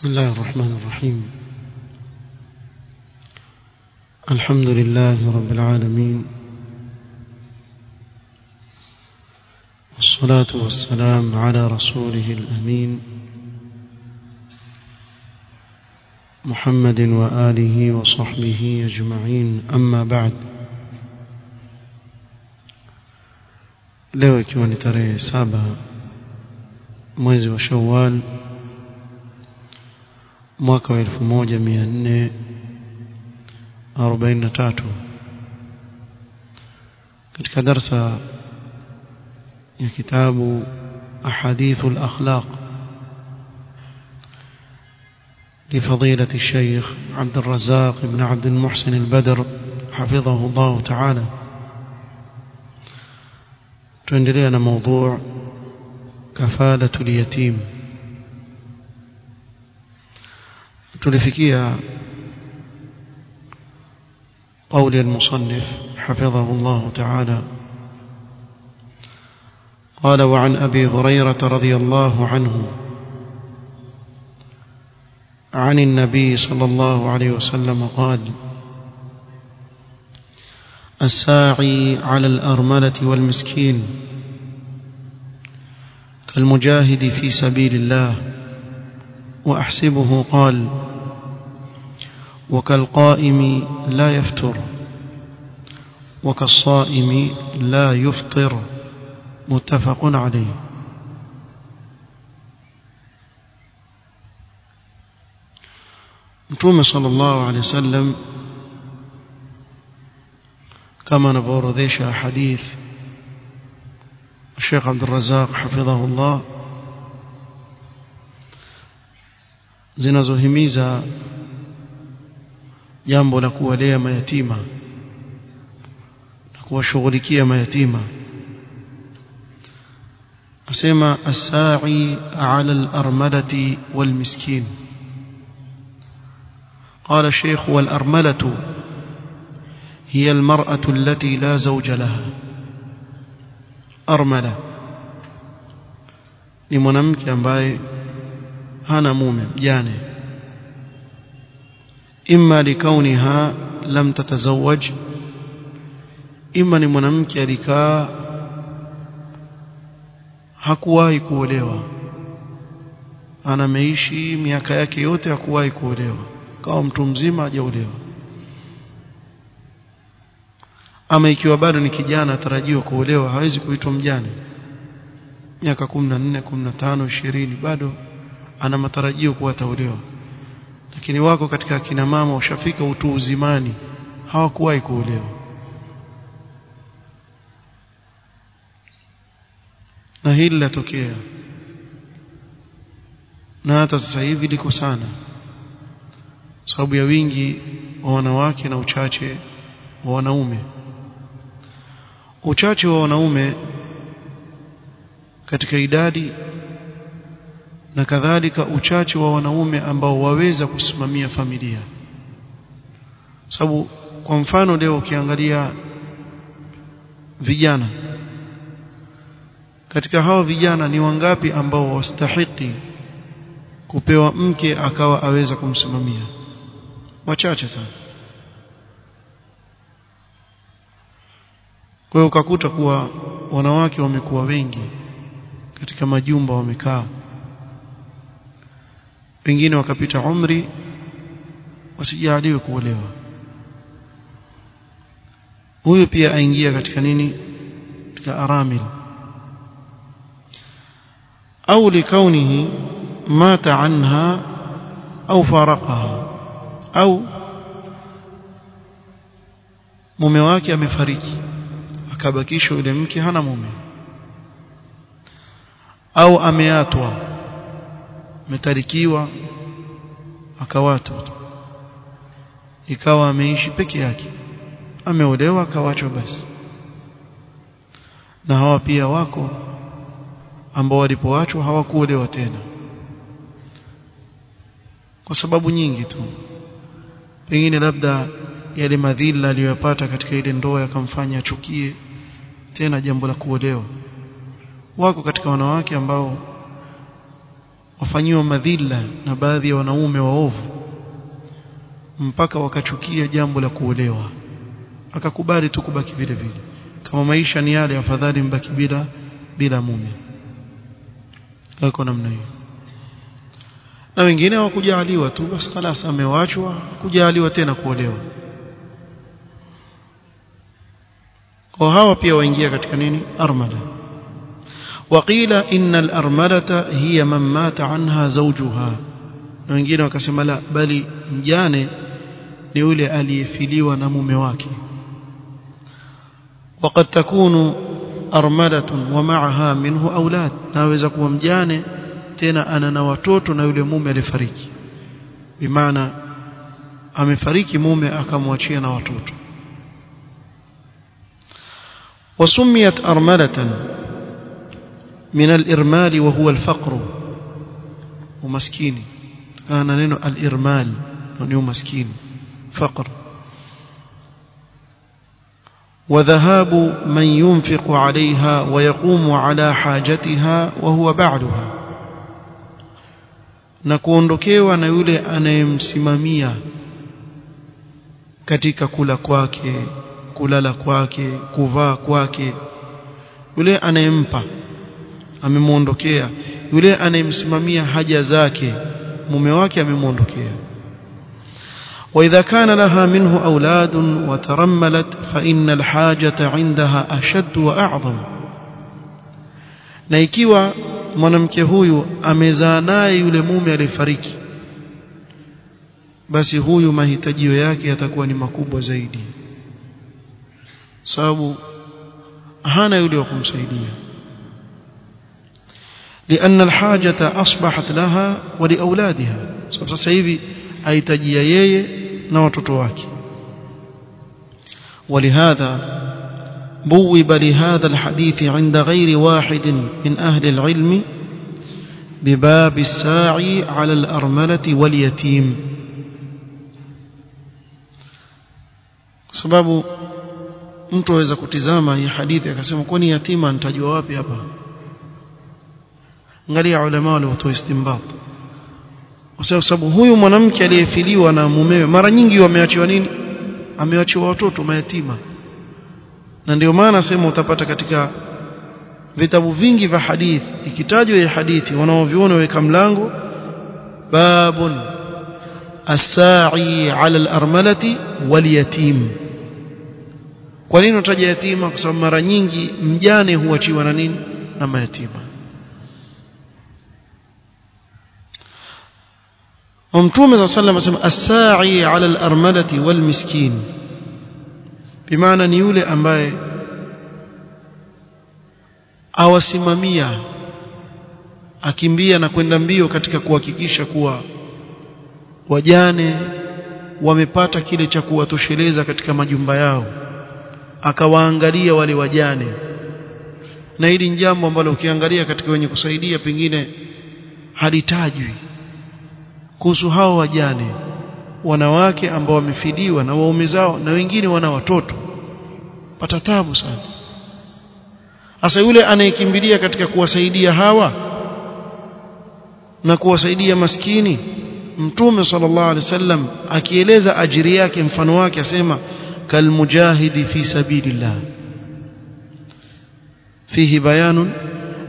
بسم الله الرحمن الرحيم. الحمد لله رب العالمين. والصلاة والسلام على رسوله الأمين. محمد وآله وصحبه أجمعين. أما بعد. Leo ikiwa ni tarehe saba mwezi mwaka wa 1443 katika darsa ya kitabu أحاديث الأخلاق لفضيلة الشيخ عبد الرزاق بن عبد المحسن البدر حفظه الله تعالى tuendelea na موضوع كفالة اليتيم tulifikia قول المصنف حفظه الله تعالى. قال وعن أبي هريرة رضي الله عنه عن النبي صلى الله عليه وسلم قال الساعي على الأرملة والمسكين كالمجاهد في سبيل الله. وأحسبه قال وكالقائم لا يفتر وكالصائم لا يفطر. متفق عليه. متوم صلى الله عليه وسلم كما نفورديش حديث الشيخ عبد الرزاق حفظه الله. zinazohimiza jambo la kuwalea mayatima na kuwashughulikia mayatima asema as-sa'i 'ala al-armalati wal-miskin قال الشيخ والأرملة هي المرأة التي لا زوج لها أرملة ni mwanamke ambaye mume mjane imma likauniha lam tatazawaj imma ni mwanamke alikaa hakuwahi kuolewa. Ana miaka yake yote hakuwahi kuolewa. Kawa mtu mzima hajaolewa. Ama ikiwa bado ni kijana atarajiwa kuolewa hawezi kuitwa mjane. Miaka 14 15 20 bado ana matarajio kuwa ataolewa lakini wako katika akina mama washafika utu uzimani. Hawakuwahi kuolewa. Na hili latokea. Na hata sasa hivi liko sana. Sababu ya wingi wa wanawake na uchache wa wanaume. Uchache wa wanaume katika idadi na kadhalika uchache wa wanaume ambao waweza kusimamia familia. Sababu kwa mfano leo ukiangalia vijana katika hao vijana ni wangapi ambao wastahiki kupewa mke akawa aweza kumsimamia? Wachache sana. Kwa ukakuta kuwa wanawake wamekuwa wengi katika majumba wamekaa pengine wakapita umri wasijaliwe kuolewa. Huyu pia aingia katika nini? Katika aramil. Au likaunihi mata anha au faraqaha. Au mume wake amefariki akabakishwa yule mke hana mume. Au ameatwa ametarikiwa akawatwa ikawa ameishi peke yake. Ameolewa akawachwa basi. Na hawa pia wako ambao walipoachwa hawakuolewa tena. Kwa sababu nyingi tu. Pengine labda yale madhila aliyopata katika ile ndoa yakamfanya achukie tena jambo la kuolewa. Wako katika wanawake ambao wafanyiwa madhila na baadhi ya wanaume waovu mpaka wakachukia jambo la kuolewa. Akakubali tu kubaki vile vile. Kama maisha ni yale afadhali mbaki bila bila mume. Wako namna hiyo. Na wengine hawakujaliwa tu basi kalasa amewachwa kujaliwa tena kuolewa. Kwa hawa pia waingia katika nini? Armada. وقيل إن الأرملة هي من مات عنها زوجها. نوينجين وكسما لا بل جاني لولي ألي فيلي ونمو مواكي وقد تكون أرملة ومعها منه أولاد. ناوزك ومجاني تنا أنا نواتوت نولي مومي لفريكي. بمعنى amefariki mume akamwachia na watoto wasumiat armalatan من الإرمال وهو الفقر. ومسكين. كان نينو الإرمال. ونيو مسكين. فقر. وذهاب من ينفق عليها ويقوم على حاجتها وهو بعدها. na kuondokewa na yule anayemsimamia katika kula kwake kulala kwake kuvaa kwake yule anayempa amemwondokea yule anayemsimamia haja zake mume wake amemwondokea وإذا كان لها منه أولاد وترملت فإن الحاجة عندها أشد وأعظم na ikiwa mwanamke huyu amezaa naye yule mume aliyefariki basi huyu mahitajio yake yatakuwa ni makubwa zaidi sababu hana yule wa kumsaidia لأن الحاجة أصبحت لها ولأولادها. سبسا hivi ahitajia yeye na ولهذا بوب لهذا الحديث عند غير واحد من أهل العلم بباب الساعي على الأرملة واليتيم. sababu mtu aweza kutizama hii hadithi akasema كوني يتيما أنت wapi hapa angalia ulama waliotoa istinbat. Kwa sababu huyu mwanamke aliyefiliwa na mumewe mara nyingi wameachiwa nini? Ameachiwa watoto mayatima. Na ndio maana sema utapata katika vitabu vingi vya hadithi ikitajwa ya hadithi wanaoviona weka mlango babun as-sa'i 'ala al-armalati wal-yatim. Kwa nini unataja yatima? Kwa sababu mara nyingi mjane huachiwa na nini? Na mayatima ومتومه صلى الله عليه وسلم الساعي على الأرملة والمسكين بمعنى ni yule ambaye awasimamia akimbia na kwenda mbio katika kuhakikisha kuwa wajane wamepata kile cha kuwatosheleza katika majumba yao akawaangalia wale wajane na hili ni jambo ambalo ukiangalia katika wenye kusaidia pengine halitajwi kuhusu hao wajane wanawake ambao wamefidiwa na waume zao na wengine wana watoto. Pata tabu sana. Hasa yule anayekimbilia katika kuwasaidia hawa na kuwasaidia maskini mtume sallallahu alaihi wasallam akieleza ajiri yake mfano wake asema kalmujahidi fi sabilillah. Fihi bayanun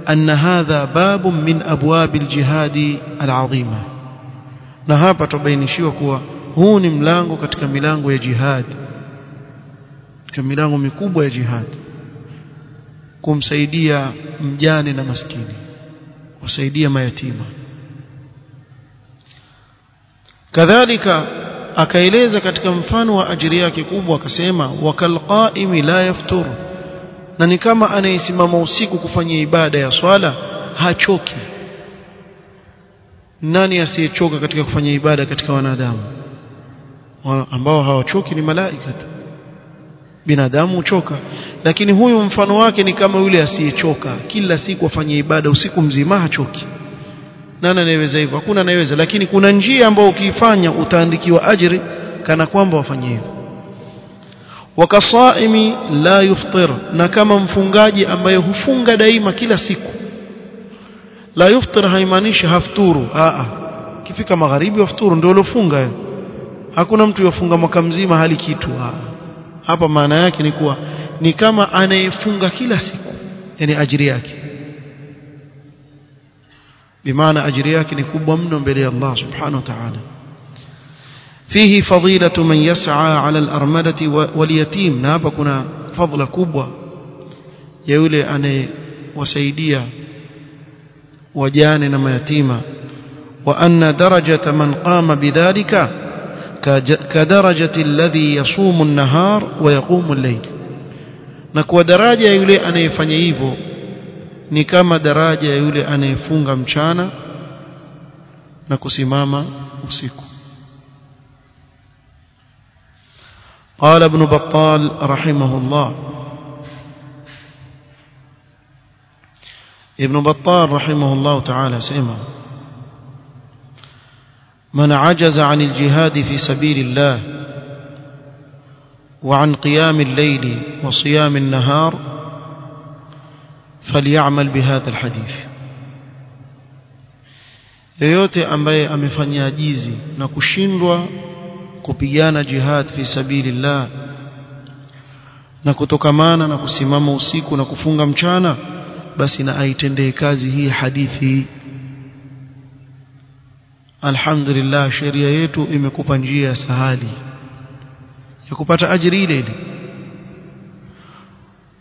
anna hadha babun min abwabil jihadi alazima na hapa tubainishiwa kuwa huu ni mlango katika milango ya jihad katika milango mikubwa ya jihad kumsaidia mjane na maskini kusaidia mayatima. Kadhalika akaeleza katika mfano wa ajili yake kubwa akasema wakalqaimi la yaftur. Na ni kama anayesimama usiku kufanya ibada ya swala hachoki nani asiyechoka katika kufanya ibada katika wanadamu? Ambao hawachoki ni malaika tu. Binadamu huchoka. Lakini huyu mfano wake ni kama yule asiyechoka. Kila siku afanye ibada usiku mzima hachoki. Nani anayeweza hivyo? Hakuna anayeweza. Lakini kuna njia ambayo ukiifanya utaandikiwa ajri kana kwamba wafanye hivyo. Wakasaimi la yuftir. Na kama mfungaji ambaye hufunga daima kila siku la yuftir haimaanishi hafturu aa kifika magharibi wafturu ndio ulofunga hakuna mtu yofunga mwaka mzima hali kitu aa hapa maana yake ni kuwa ni kama anayefunga kila siku yani ajiri yake. Bimaana ajiri yake ni kubwa mno mbele ya Allah subhanahu wa ta'ala. Fihi fadilatu man yas'a 'ala al-armadati wal yatim. Na hapa kuna fadla kubwa ya yule anayewasaidia وجان نما يتيما. وأن درجة من قام بذلك كدرجة الذي يصوم النهار ويقوم الليل. نكو درجة يلي ان يفني هivo ni kama daraja yule anayefunga mchana na kusimama قال ابن بطال رحمه الله ابن بطال رحمه الله تعالى سيما من عجز عن الجهاد في سبيل الله وعن قيام الليل وصيام النهار فليعمل بهذا الحديث yoyote ambaye amefanya ajizi na kushindwa kupigana jihad fi sabilillah na kutokamana na kusimama usiku na kufunga mchana basi na aitendee kazi hii hadithi alhamdulillah sheria yetu imekupa njia ya sahali ya kupata ajiri ile ile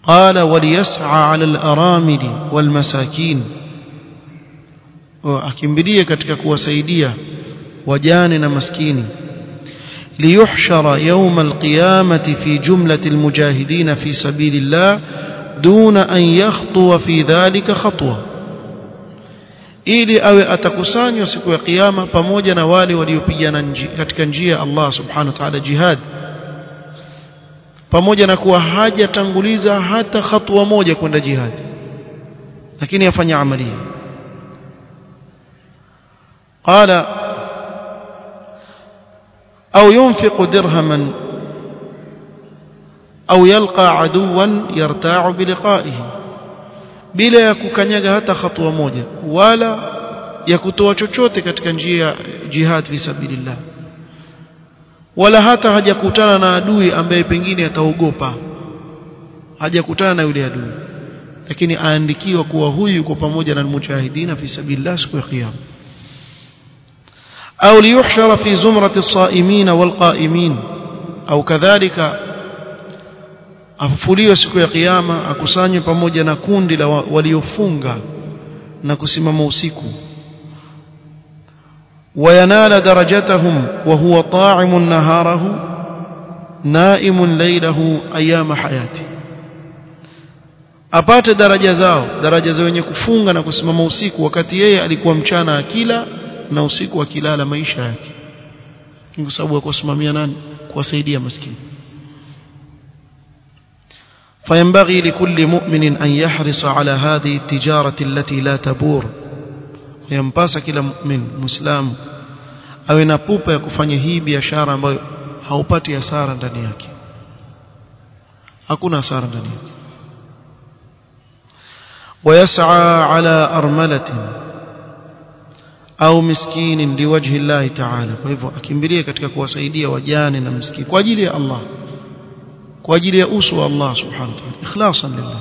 قال وليسعى على الأرامل والمساكين akimbilie katika kuwasaidia wajane na maskini يوم القيامة في جملة المجاهدين في سبيل الله دون أن يخطو في ذلك خطوة ili awe atakusanywa siku ya kiyama pamoja na wale waliopigana katika njia ya Allah subhanahu wa ta'ala jihad pamoja na kuwa hajatanguliza hata hatua moja kwenda jihad lakini afanya amalia qala au yunfiqu dirhaman au yalqa aduwan yarta'u biliqa'ihi bila ya kukanyaga hata hatua moja wala ya kutoa chochote katika njia jihad fi sabilillah wala hata hajakutana na adui ambaye pengine ataogopa hajakutana na yule adui lakini aandikiwa kuwa huyu yuko pamoja na mujahidina fi sabilillah siku ya kiyama. Au liyuhshara fi zumrati as-sa'imin wal-qa'imin au kadhalika afufuliwe siku ya kiyama akusanywe pamoja na kundi la waliofunga na kusimama usiku. Wayanala darajatahum wa huwa ta'imun naharahu naimun laylahu ayama hayati. Apate daraja zao daraja za wenye kufunga na kusimama usiku wakati yeye alikuwa mchana akila na usiku akilala maisha yake. Kwa sababu ya kusimamia nani? Kuwasaidia maskini. فينبغي لكل مؤمن أن يحرص على هذه التجارة التي لا تبور. ينبسك إلى مؤمن مسلم أو ينبوب يكفني هي بيشارة حوبات يسارا دنياك أكون أسارا دنياك ويسعى على أرملة أو مسكين لوجه الله تعالى فإذا أكمبرية كتك كوا سيدية وجان مسكين كوا الله kwa ajili ya uso wa Allah subhanahu wa ta'ala ikhlasan lillah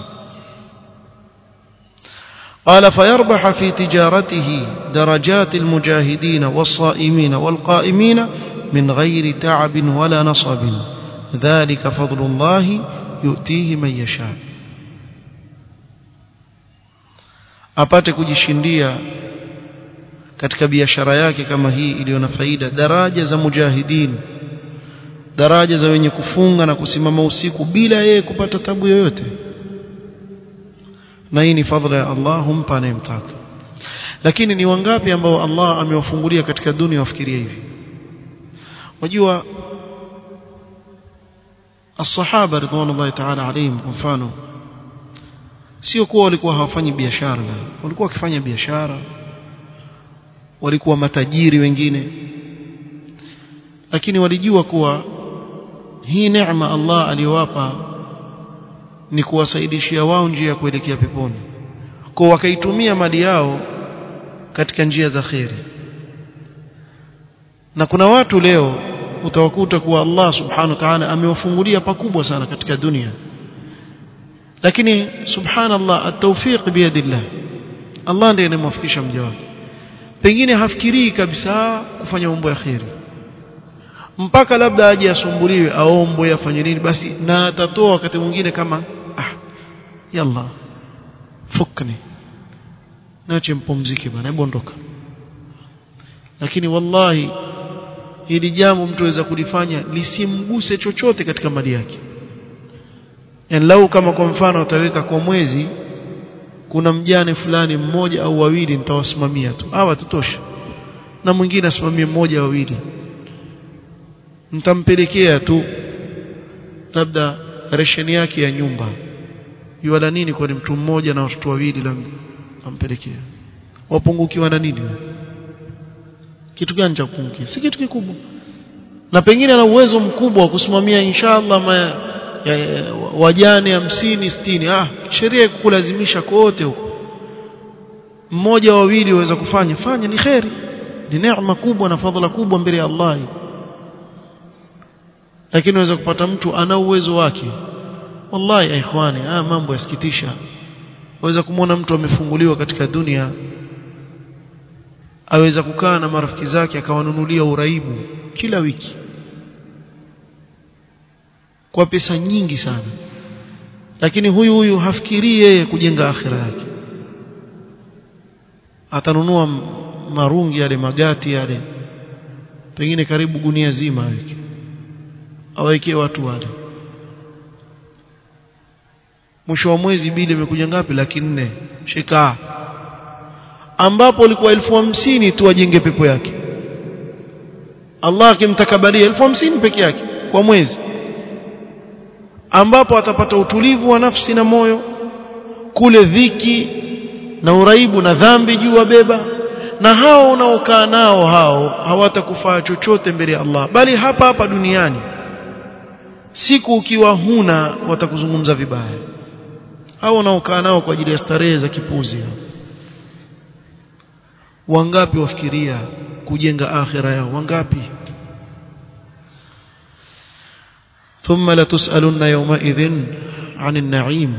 قال فيربح في تجارته درجات المجاهدين والصائمين والقائمين من غير تعب ولا نصب ذلك فضل الله يؤتيه من يشاء apate kujishindia katika biashara yake kama hii iliyo na faida daraja za mujahidin daraja za wenye kufunga na kusimama usiku bila yeye kupata tabu yoyote na hii ni fadhila ya Allah humpa anayemtaka lakini ni wangapi ambao Allah amewafungulia katika dunia wafikiria hivi wajua الصحابه رضوان الله تعالى عليهم kwa mfano sio kuwa walikuwa hawafanyi biashara walikuwa wakifanya biashara walikuwa matajiri wengine lakini walijua kuwa hii neema Allah aliyowapa ni kuwasaidishia wao njia ya kuelekea peponi. Kwa wakaitumia mali yao katika njia za kheri. Na kuna watu leo utawakuta kuwa Allah subhanahu wa ta'ala amewafungulia pakubwa sana katika dunia. Lakini subhanallah at-tawfiq biyadillah Allah ndiye anamwafikisha mja wake. Pengine hafikirii kabisa kufanya mambo ya kheri mpaka labda aje asumbuliwe aombwe afanye nini basi na atatoa wakati mwingine kama ah yalla fukni nache mpumzike bana hebu ondoka. Lakini wallahi hili jambo mtu aweza kulifanya lisimguse chochote katika mali yake. Yani lau kama kwa mfano utaweka kwa mwezi kuna mjane fulani mmoja au wawili nitawasimamia tu. Hawa tutosha na mwingine asimamie mmoja wawili nitampelekea tu. Labda resheni yake ya nyumba. Yuala nini kwa ni mtu mmoja na watoto wawili ampelekea wapungukiwa na nini? Kitu gani cha kupungukia? Si kitu kikubwa. Na pengine ana uwezo mkubwa wa kusimamia inshallah ma, ya, wajane hamsini sitini. Ah sheria kukulazimisha kote huko. Mmoja wawili waweza kufanya. Fanya ni kheri. Ni neema kubwa na fadhila kubwa mbele ya Allah lakini unaweza kupata mtu ana uwezo wake. Wallahi ikhwani haya mambo yasikitisha. Waweza kumwona mtu amefunguliwa katika dunia aweza kukaa na marafiki zake akawanunulia uraibu kila wiki kwa pesa nyingi sana. Lakini huyu huyu hafikirii yeye kujenga akhira yake. Atanunua marungi yale magati yale pengine karibu gunia zima aweke awekee watu wale. Mwisho wa mwezi bili imekuja ngapi? Laki nne. Shika. Ambapo ilikuwa elfu hamsini tu ajenge pepo yake. Allah akimtakabalia elfu hamsini peke yake kwa mwezi. Ambapo atapata utulivu wa nafsi na moyo kule dhiki na uraibu na dhambi juu wabeba na hao unaokaa nao hao hawatakufaa chochote mbele ya Allah. Bali hapa hapa duniani siku ukiwa huna watakuzungumza vibaya. Au wanaokaa nao kwa ajili ya starehe za kipuzi. Wangapi wafikiria kujenga akhira yao? Wangapi? Thumma la latusalunna yawmaidhin 'anil na'im.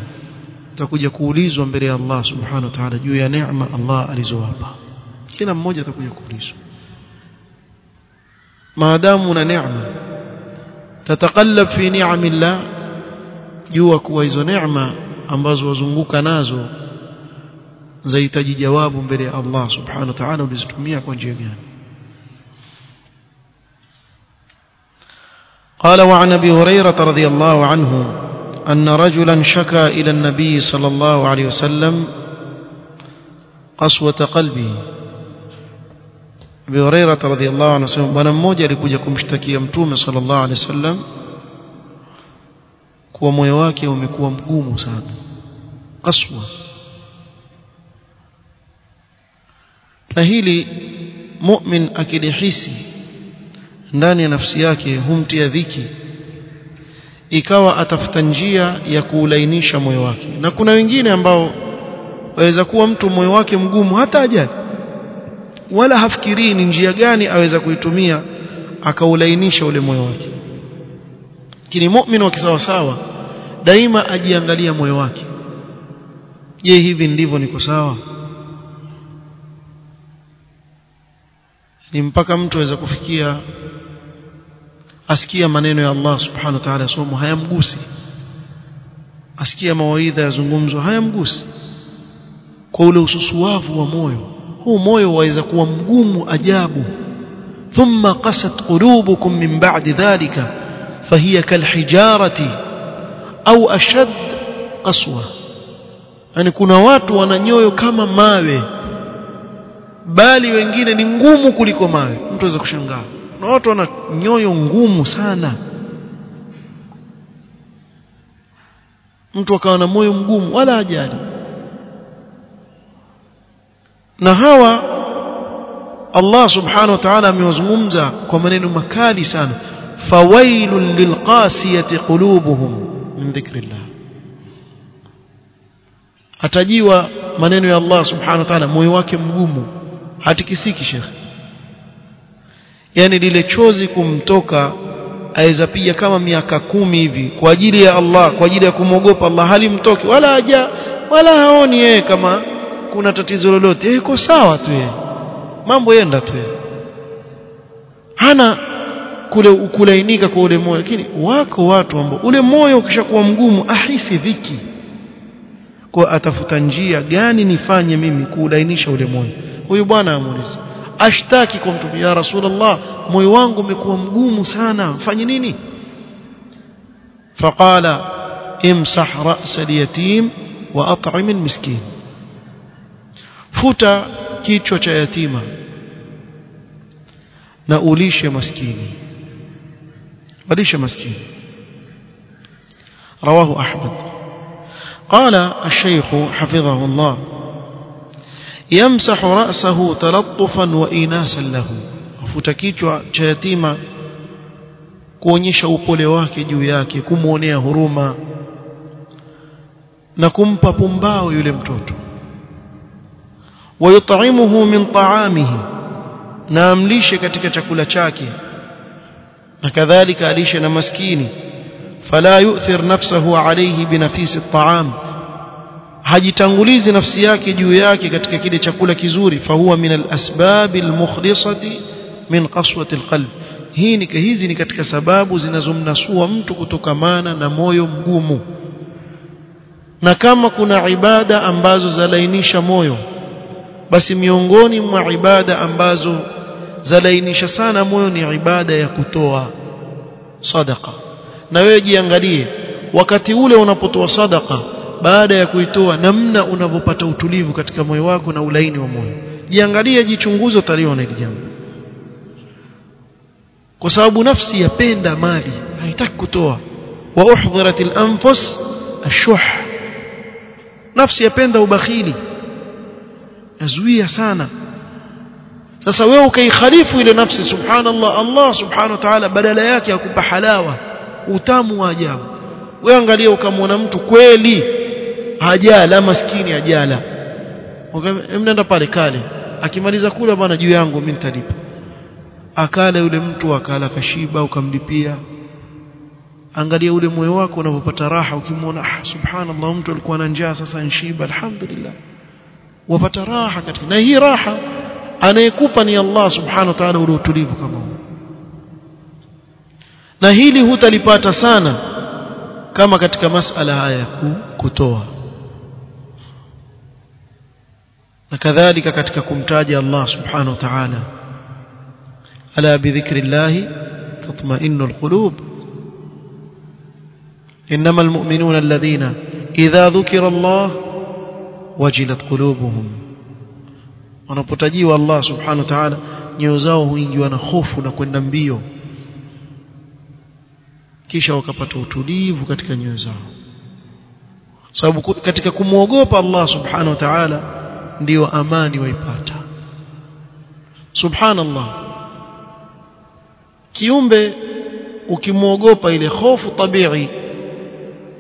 Takuja kuulizwa mbele ya Allah subhanahu wa ta'ala juu ya neema Allah alizowapa. Kila mmoja atakuja kuulizwa. Maadamu una neema tatakallab fi ni'amillah jua kuwa hizo neema ambazo wazunguka nazo zahitaji jawabu mbele ya Allah subhanahu wa ta'ala ulizitumia kwa njia gani قال وعن ابي هريره رضي الله عنه ان رجلا شكا إلى النبي صلى الله عليه وسلم قسوه قلبه Abi Huraira radhiallahu anhu anasema bwana mmoja alikuja kumshtakia Mtume sallallahu alaihi wasallam kuwa moyo wake umekuwa mgumu sana qaswa na hili mu'min akilihisi ndani ya nafsi yake humtia dhiki ikawa atafuta njia ya kuulainisha moyo wake. Na kuna wengine ambao waweza kuwa mtu moyo wake mgumu hata ajali wala hafikirii ni njia gani aweza kuitumia akaulainisha ule moyo wake. Lakini mu'min wa kisawasawa daima ajiangalia moyo wake. Je hivi ndivyo niko sawa? Ni mpaka mtu aweza kufikia asikia maneno ya Allah subhanahu wa ta'ala somo hayamgusi. Asikia mawaidha yazungumzwa hayamgusi. Kwa ule ususuavu wa moyo huu moyo waweza kuwa mgumu ajabu. Thumma qasat qulubukum min ba'di dhalika fahiya kalhijarati au ashad qaswa. Yani kuna watu wana nyoyo kama mawe bali wengine ni ngumu kuliko mawe. Mtu aweza kushangaa. Na watu wana nyoyo ngumu sana. Mtu akawa na moyo mgumu wala ajali na hawa Allah subhanahu wa ta'ala amewazungumza kwa maneno makali sana. Fawailul lilqasiyati qulubuhum min dhikrillah. Atajiwa maneno ya Allah subhanahu wa ta'ala moyo wake mgumu. Hatikisiki shekhe yani lile chozi kumtoka aweza pia kama miaka kumi hivi kwa ajili ya Allah kwa ajili ya kumwogopa Allah halimtoki. Wala haja wala haoni yeye kama kuna tatizo lolote iko sawa tu yeye mambo yenda tu yeye hana kule ukulainika kwa ule moyo lakini wako watu ambao ule moyo ukishakuwa mgumu ahisi dhiki. Kwa atafuta njia gani nifanye mimi kuulainisha ule moyo? Huyu bwana amuuliza ashtaki kwa mtu ya rasulullah moyo wangu umekuwa mgumu sana fanye nini? Faqala imsah ra's al-yatim wa at'im al-miskin futa kichwa cha yatima na ulishe maskini walishe maskini رواه أحمد قال الشيخ حفظه الله يمسح رأسه تلطفا وإناسا له afuta kichwa cha yatima kuonyesha upole wake juu yake kumwonea huruma na kumpa pumbao yule mtoto wayut'imuhu min طعامه na amlishe katika chakula chake. Na kadhalika alishe na maskini fala yu'thir nafsahu alayhi binafisi at'am hajitangulizi nafsi yake juu yake katika kile chakula kizuri fahuwa min alasbab almukhlisati min qaswati al-qalb. Hii ni hizi ni katika sababu zinazomnasua mtu kutokamana na moyo mgumu. Na kama kuna ibada ambazo zalainisha moyo basi miongoni mwa ibada ambazo zalainisha sana moyo ni ibada ya kutoa sadaka na wewe jiangalie wakati ule unapotoa sadaka baada ya kuitoa namna unavyopata utulivu katika moyo wako na ulaini wa moyo. Jiangalie jichunguze utaliona hili jambo. Kwa sababu nafsi yapenda mali haitaki kutoa. Wa uhdhiratil anfus ashuh. Nafsi yapenda ubakhili yazuia sana. Sasa wewe ukaikhalifu ile nafsi subhanallah Allah subhanahu wa ta'ala badala yake akupa halawa utamu wa ajabu. Wewe angalia ukamwona mtu kweli hajala maskini hajala. Mnaenda pale kale. Akimaliza kula bwana juu yangu mimi nitalipa. Akala yule mtu akala kashiba ukamlipia. Angalia ule moyo wako unapopata raha ukimwona ah subhanallah mtu alikuwa na njaa sasa nshiba alhamdulillah wapata raha katika na hii raha anayekupa ni Allah subhanahu wa ta'ala ule utulivu kama huu na hili hutalipata sana kama katika masala haya ya kutoa na kadhalika katika kumtaja Allah subhanahu wa ta'ala ala bidhikrillah tatma'innu alqulub انما المؤمنون الذين اذا ذكر الله wajilat qulubuhum. Wanapotajiwa Allah subhanahu wa ta'ala nyoyo zao huingiwa na hofu na kwenda mbio. Kisha wakapata utulivu katika nyoyo zao. Sababu katika kumwogopa Allah subhanahu wa ta'ala ndio amani waipata. Subhanallah. Kiumbe ukimwogopa ile hofu tabii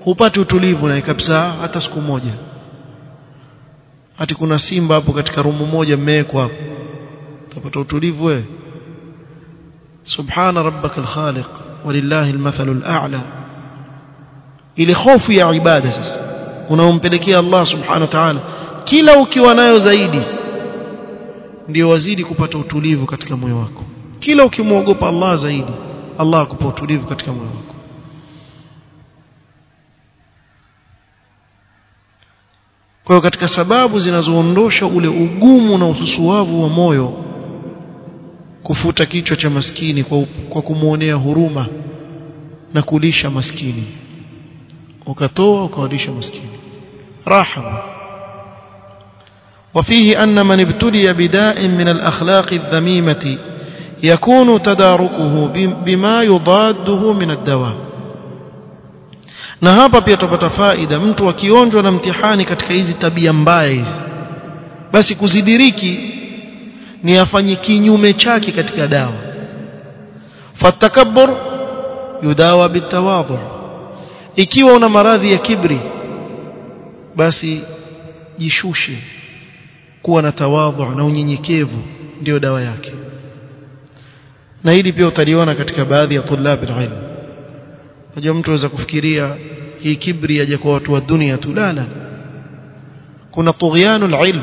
hupati utulivu na kabisa hata siku moja hati kuna simba hapo katika rumu moja mmewekwa hapo. Utapata utulivu wewe. Subhana rabbikal khaliq walillahi almathalul a'la ile hofu ya ibada sasa unaompelekea Allah subhana wa ta'ala kila ukiwa nayo zaidi ndio wazidi kupata utulivu katika moyo wako. Kila ukimwogopa Allah zaidi Allah akupa utulivu katika moyo wako kwa hiyo katika sababu zinazoondosha ule ugumu na ususuavu wa moyo kufuta kichwa cha maskini kwa, kwa kumwonea huruma na kulisha maskini ukatoa ukawalisha maskini rahama وفيه أن من ابتلي بداء من الأخلاق الذميمة يكون تداركه بما يضاده من الدواء na hapa pia tupata faida. Mtu akionjwa na mtihani katika hizi tabia mbaya hizi basi kuzidiriki ni afanye kinyume chake katika dawa. Fatakabbur yudawa bitawadhu ikiwa una maradhi ya kibri basi jishushe kuwa na tawadhu na unyenyekevu ndio dawa yake. Na hili pia utaliona katika baadhi ya tulabi ilm unajua mtu aweza kufikiria hii kibri yaje kwa watu wa dunia tu. La la kuna tughyanul ilm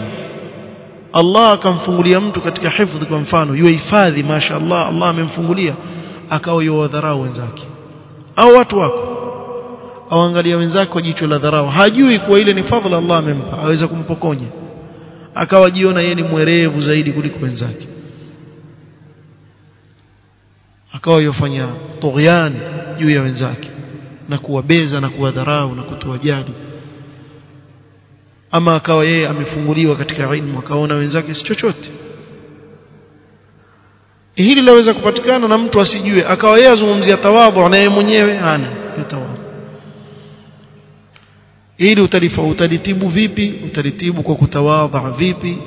Allah akamfungulia mtu katika hifadhi kwa mfano yuhifadhi mashaallah Allah amemfungulia akawa wadharau wenzake. Au watu wako awaangalia angalia wenzake kwa jicho la dharau hajui kuwa ile ni fadhila Allah amempa aweza kumpokonya. Akawa jiona yeye ni mwerevu zaidi kuliko wenzake. Akawa yofanya tughyan juu ya wenzake na kuwabeza na kuwadharau na kutowajali ama akawa yeye amefunguliwa katika ilmu akaona wenzake si chochote. Hili laweza kupatikana na mtu asijue akawa yeye azungumzia tawadhu na yeye mwenyewe hana tawadhu ili utalifa utalitibu vipi? Utalitibu kwa kutawadha vipi?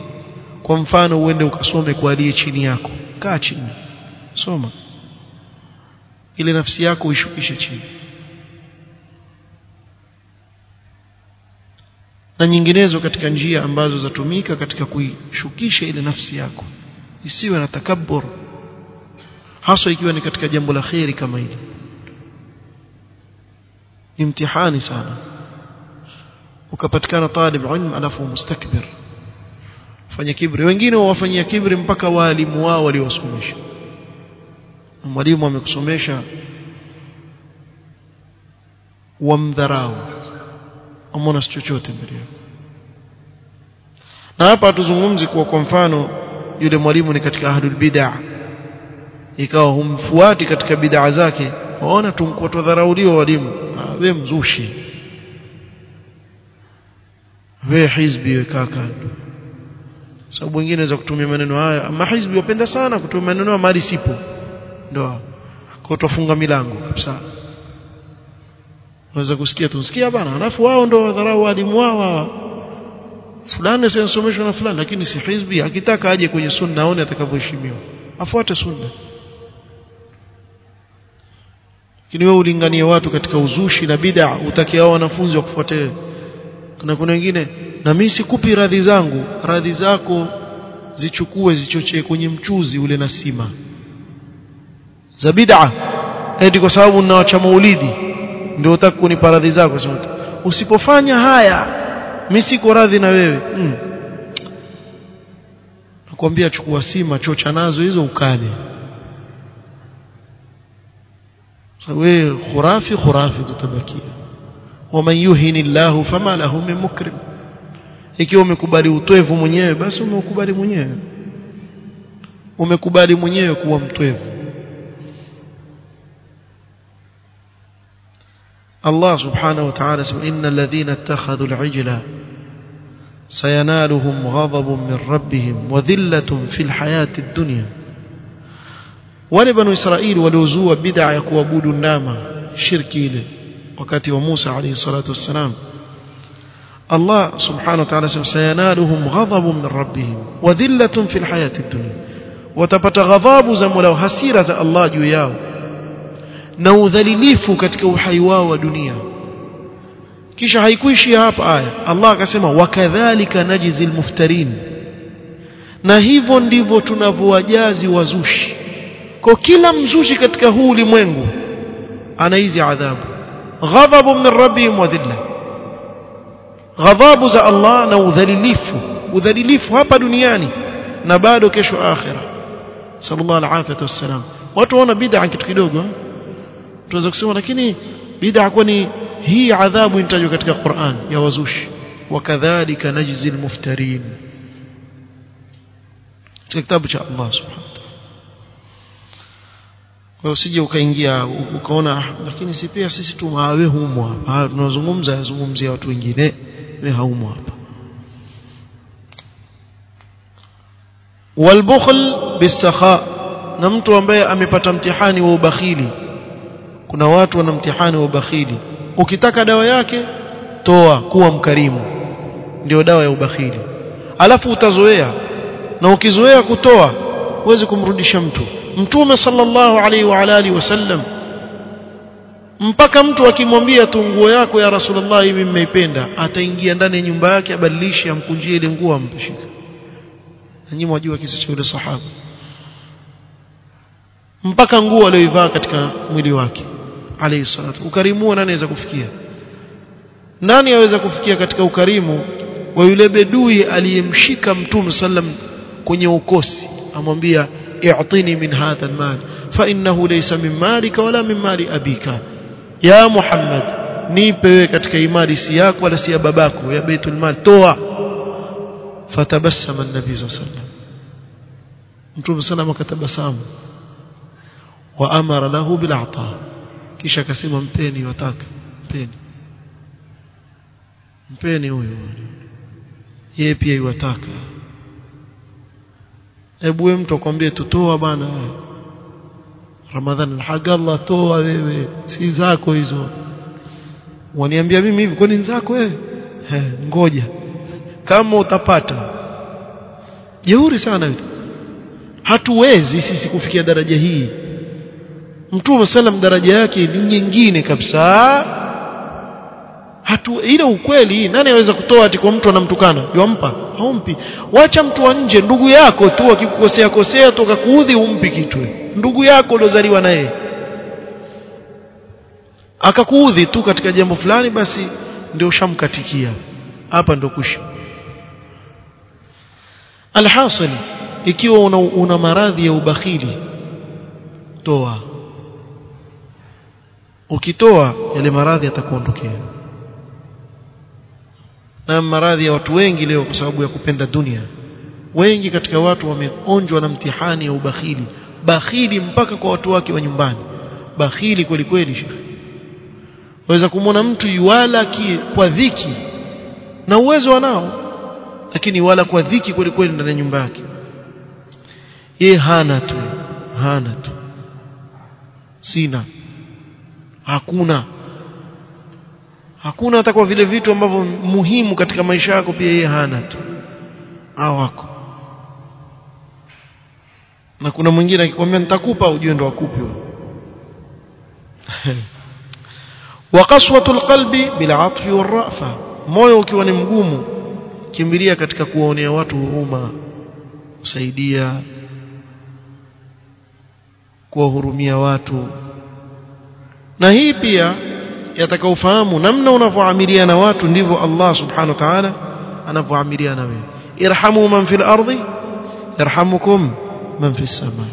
Kwa mfano uende ukasome kwa aliye chini yako. Kaa chini. Soma ile nafsi yako uishukishe chini. Na nyinginezo katika njia ambazo zatumika katika kuishukisha ile nafsi yako. Isiwe na takabbur. Hasa ikiwa ni katika jambo la kheri kama hili. Ni mtihani sana. Ukapatikana talib ilm alafu mustakbir. Fanya kibri wengine wawafanyia kibri mpaka walimu wao waliosomesha mwalimu amekusomesha wamdharau. Amona chochote mbele yako. Na hapa hatuzungumzi kuwa kwa mfano yule mwalimu ni katika ahlul bid'ah ikawa humfuati katika bid'a zake waona tumkotodharauliwa walimu. We mzushi. We hizbi we kaka. Sababu wengine za kutumia maneno haya ama hizbi wapenda sana kutumia maneno mali sipo ndio kwa milango kabisa. Unaweza kusikia tunsikia bana alafu wao ndio wadharau walimu wao fulani siyasomeshwa na fulani lakini si hizbi akitaka aje kwenye sunna aone atakavyoheshimiwa. Afuate sunna. Lakini wewe ulinganie watu katika uzushi na bid'a utakia wanafunzi wa kufuatia kuna kuna wengine na mimi sikupi radhi zangu radhi zako zichukue zichochee kwenye mchuzi ule na sima za bid'a. Eti kwa sababu ninawacha maulidi. Ndio utaka kunipa radhi zako usipofanya haya mimi siko radhi na wewe. Mm. nakwambia chukua sima chocha nazo hizo ukale. Wewe khurafi khurafi tutabakia. Waman yuhini llahu fama lahu min mukrim. Ikiwa umekubali utwevu mwenyewe basi umeukubali mwenyewe. Umekubali mwenyewe kuwa mtwevu الله سبحانه وتعالى اسمه إن الذين اتخذوا العجلة سينالهم غضب من ربهم وذلة في الحياة الدنيا. ولبن إسرائيل ولوزوا بدع يكوبود النامة شركي له موسى عليه الصلاة والسلام. الله سبحانه وتعالى سينالهم غضب من ربهم وذلة في الحياة الدنيا. وتبت غضاب زمولا وحسيرة الله جياؤ na udhalilifu katika uhai wao wa dunia. Kisha haikuishi hapa aya. Allah akasema wakadhalika najizil muftarin na hivyo ndivyo tunavyowajazi wazushi. Kwa kila mzushi katika huu ulimwengu ana hizi adhabu. Ghadhabu min rabbihim wa dhilla. Ghadhabu za Allah na udhalilifu. Udhalilifu hapa duniani na bado kesho akhira. Sallallahu alaihi wasallam watu waona bid'a kitu kidogo tunaweza kusema lakini bid'a kwani hii adhabu inatajwa katika Qur'an ya wazushi. Wakadhalika najzi almuftarin. Katika kitabu cha Allah subhanahu kwa usije ukaingia ukaona lakini si pia sisi tu mawe humo hapa. Tunazungumza yazungumzia watu wengine wewe haumo hapa. Walbukhl bisakha na mtu ambaye amepata mtihani wa ubakhili kuna watu wana mtihani wa ubakhili. Ukitaka dawa yake toa kuwa mkarimu. Ndio dawa ya ubakhili. Alafu utazoea. Na ukizoea kutoa huwezi kumrudisha mtu. Mtume sallallahu alaihi wa alihi wasallam mpaka mtu akimwambia tu nguo yako ya rasulullah hivi mmeipenda ataingia ndani ya nyumba yake abadilishe amkunjie ile nguo ampishike nyinyi mwajua kisa cha yule sahaba. Mpaka nguo aliyoivaa katika mwili wake alayhi salatu. Ukarimu nani anaweza kufikia? Nani aweza kufikia katika ukarimu wa yule bedui aliyemshika mtume sallam kwenye ukosi? Amwambia i'tini min hadha almal fa innahu laysa min malika wala min mali abika. Ya muhammad nipe wewe katika imali si yako wala si ya babako ya baitul mal. Toa. Fatabassama an-nabi sallam mtume sallam akatabasamu. Wa amara lahu bil ata kisha akasema mpeni wataka mpeni. Mpeni huyo. Yeye pia iwataka. Hebu wewe mtu akwambie tutoa bana Ramadhani alhaga Allah toa wewe. Si zako hizo. Waniambia mimi hivi kwani nzako wewe? Ngoja. Kama utapata. Jeuri sana hatuwezi sisi kufikia daraja hii Mtume sallam daraja yake ni nyingine kabisa. Hatu ile ukweli nani aweza kutoa ati kwa mtu anamtukana? Yompa haumpi. Wacha mtu wa nje ndugu yako tu akikukosea kosea toka kuudhi umpi kitu. Ndugu yako uliozaliwa naye. Akakuudhi tu katika jambo fulani basi ndio ushamkatikia. Hapa ndio kusha alhasil ikiwa una, una maradhi ya ubakhili toa ukitoa yale maradhi yatakuondokea. Na maradhi ya watu wengi leo kwa sababu ya kupenda dunia. Wengi katika watu wameonjwa na mtihani ya ubakhili. Bakhili mpaka kwa watu wake wa nyumbani. Bakhili kweli kweli shekhi waweza kumwona mtu yuwala kwa dhiki. Na uwezo anao. Lakini wala kwa dhiki kweli kweli ndani ya nyumba yake. Yeye hana tu hana tu. Sina hakuna. Hakuna atakuwa vile vitu ambavyo muhimu katika maisha yako pia yeye hana tu. Au wako. Na kuna mwingine akikwambia nitakupa ujue ndo akupi wa qaswatul qalbi bil atfi war rafa. Moyo ukiwa ni mgumu kimbilia katika kuwaonea watu huruma kusaidia kuwahurumia watu na hii pia yatakaofahamu namna unavyoamiliana watu ndivyo Allah subhanahu wa ta'ala anavyoamiliana wewe irhamu man fil ardi yarhamukum man fis sama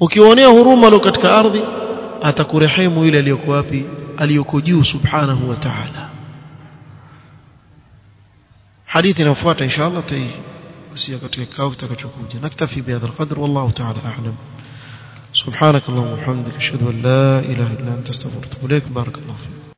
ukionea huruma lo katika ardhi atakurehemu yule aliyoko wapi aliyoko juu subhanahu wa ta'ala hadithi inayofuata inshallah tutaisia katika kikao kitakachokuja naktafi bihadha alqadr wallahu ta'ala a'lam سبحانك اللهم وبحمدك أشهد أن لا إله إلا أنت أستغفرك وليك بارك الله فيك.